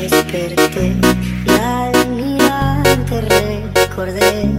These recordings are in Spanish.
desperté y al mirarte recordé.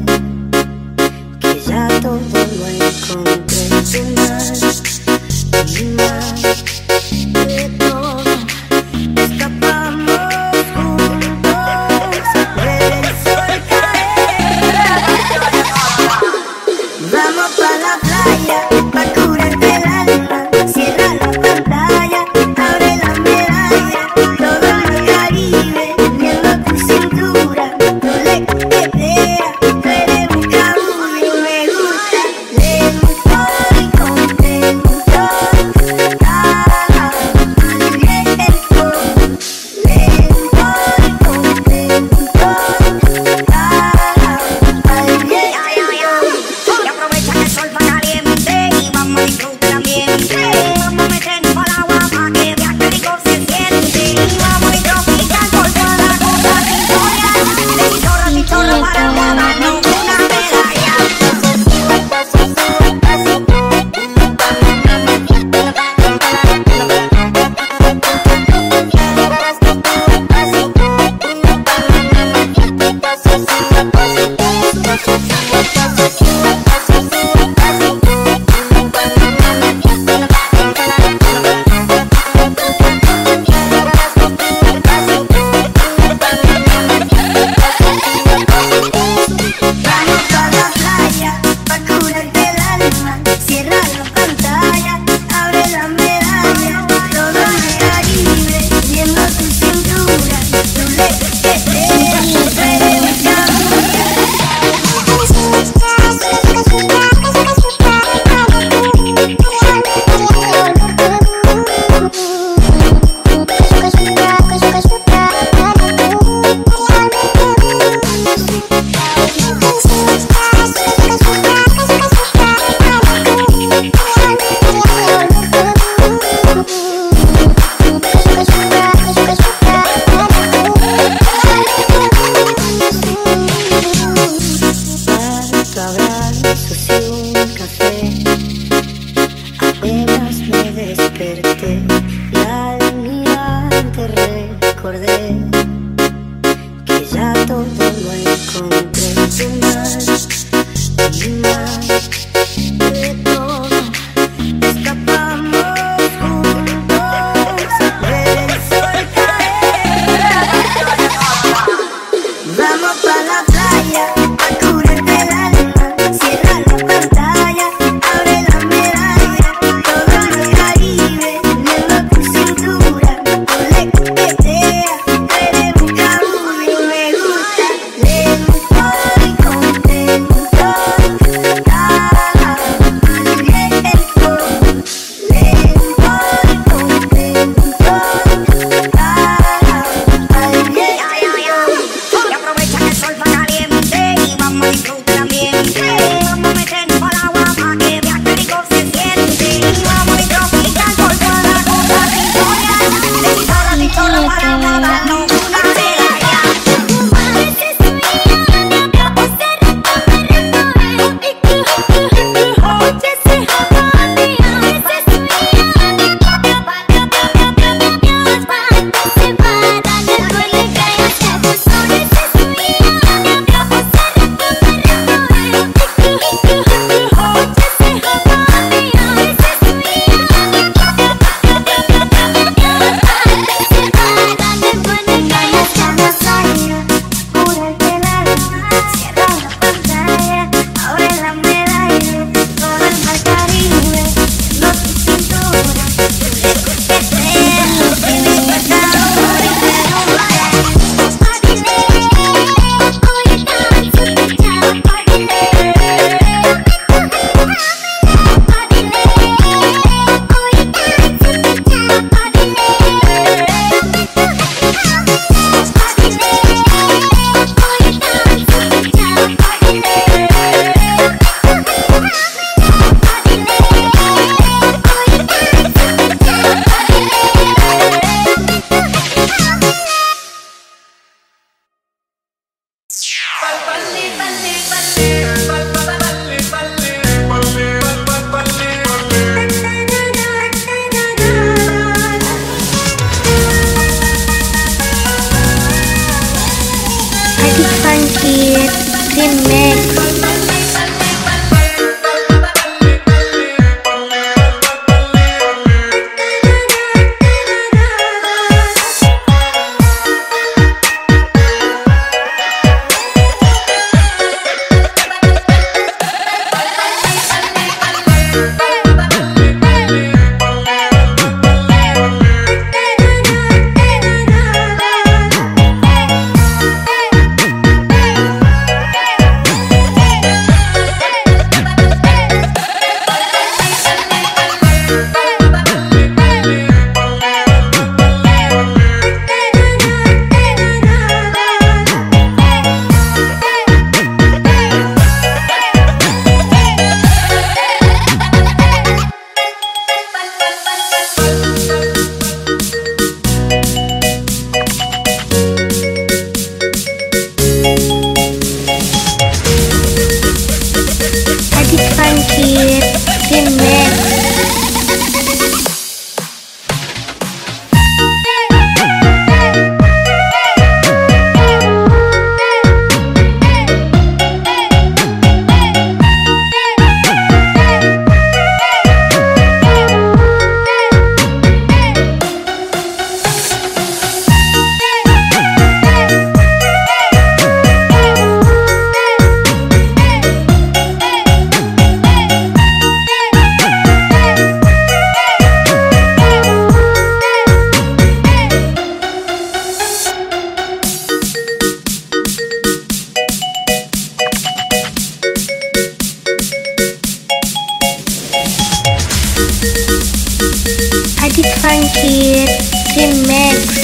Blanket Remix.